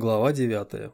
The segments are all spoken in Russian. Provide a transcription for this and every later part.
Глава 9.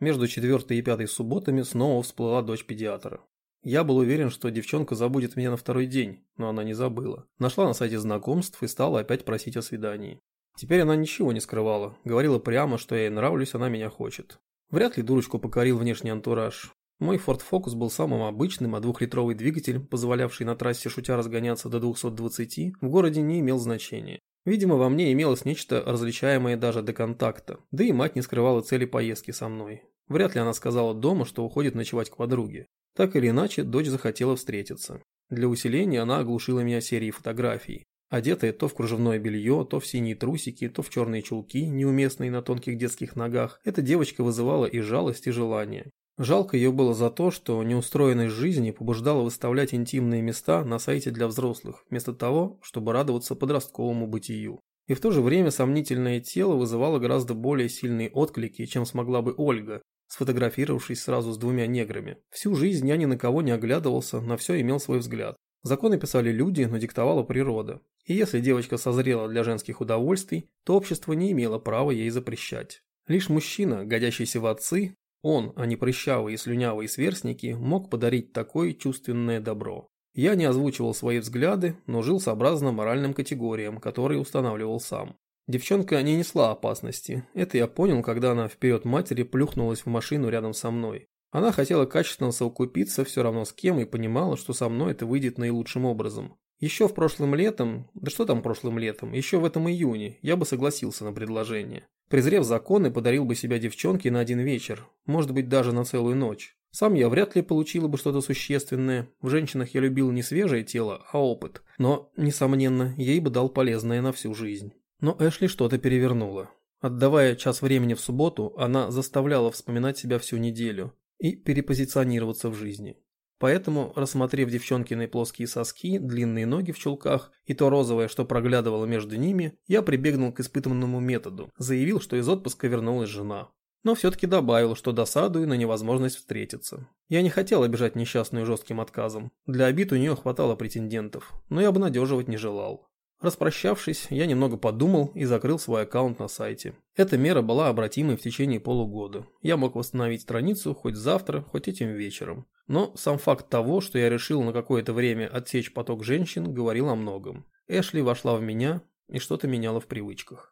Между четвертой и пятой субботами снова всплыла дочь педиатра. Я был уверен, что девчонка забудет меня на второй день, но она не забыла. Нашла на сайте знакомств и стала опять просить о свидании. Теперь она ничего не скрывала, говорила прямо, что я ей нравлюсь, она меня хочет. Вряд ли дурочку покорил внешний антураж. Мой Ford Focus был самым обычным, а двухлитровый двигатель, позволявший на трассе шутя разгоняться до 220, в городе не имел значения. Видимо, во мне имелось нечто различаемое даже до контакта, да и мать не скрывала цели поездки со мной. Вряд ли она сказала дома, что уходит ночевать к подруге. Так или иначе, дочь захотела встретиться. Для усиления она оглушила меня серией фотографий. Одетая то в кружевное белье, то в синие трусики, то в черные чулки, неуместные на тонких детских ногах, эта девочка вызывала и жалость, и желание. Жалко ее было за то, что неустроенность жизни побуждала выставлять интимные места на сайте для взрослых, вместо того, чтобы радоваться подростковому бытию. И в то же время сомнительное тело вызывало гораздо более сильные отклики, чем смогла бы Ольга, сфотографировавшись сразу с двумя неграми. Всю жизнь я ни на кого не оглядывался, на все имел свой взгляд. Законы писали люди, но диктовала природа. И если девочка созрела для женских удовольствий, то общество не имело права ей запрещать. Лишь мужчина, годящийся в отцы, он, а не прыщавые и слюнявые сверстники, мог подарить такое чувственное добро. Я не озвучивал свои взгляды, но жил сообразно моральным категориям, которые устанавливал сам. Девчонка не несла опасности. Это я понял, когда она вперед матери плюхнулась в машину рядом со мной. Она хотела качественно совокупиться все равно с кем и понимала, что со мной это выйдет наилучшим образом. Еще в прошлым летом, да что там прошлым летом, еще в этом июне, я бы согласился на предложение. Презрев законы, подарил бы себя девчонке на один вечер, может быть даже на целую ночь. Сам я вряд ли получила бы что-то существенное. В женщинах я любил не свежее тело, а опыт. Но, несомненно, ей бы дал полезное на всю жизнь. Но Эшли что-то перевернула. Отдавая час времени в субботу, она заставляла вспоминать себя всю неделю и перепозиционироваться в жизни. Поэтому, рассмотрев девчонкины плоские соски, длинные ноги в чулках и то розовое, что проглядывало между ними, я прибегнул к испытанному методу, заявил, что из отпуска вернулась жена. Но все-таки добавил, что досадую на невозможность встретиться. Я не хотел обижать несчастную жестким отказом. Для обид у нее хватало претендентов, но и обнадеживать не желал. Распрощавшись, я немного подумал и закрыл свой аккаунт на сайте. Эта мера была обратимой в течение полугода. Я мог восстановить страницу хоть завтра, хоть этим вечером. Но сам факт того, что я решил на какое-то время отсечь поток женщин, говорил о многом. Эшли вошла в меня и что-то меняла в привычках.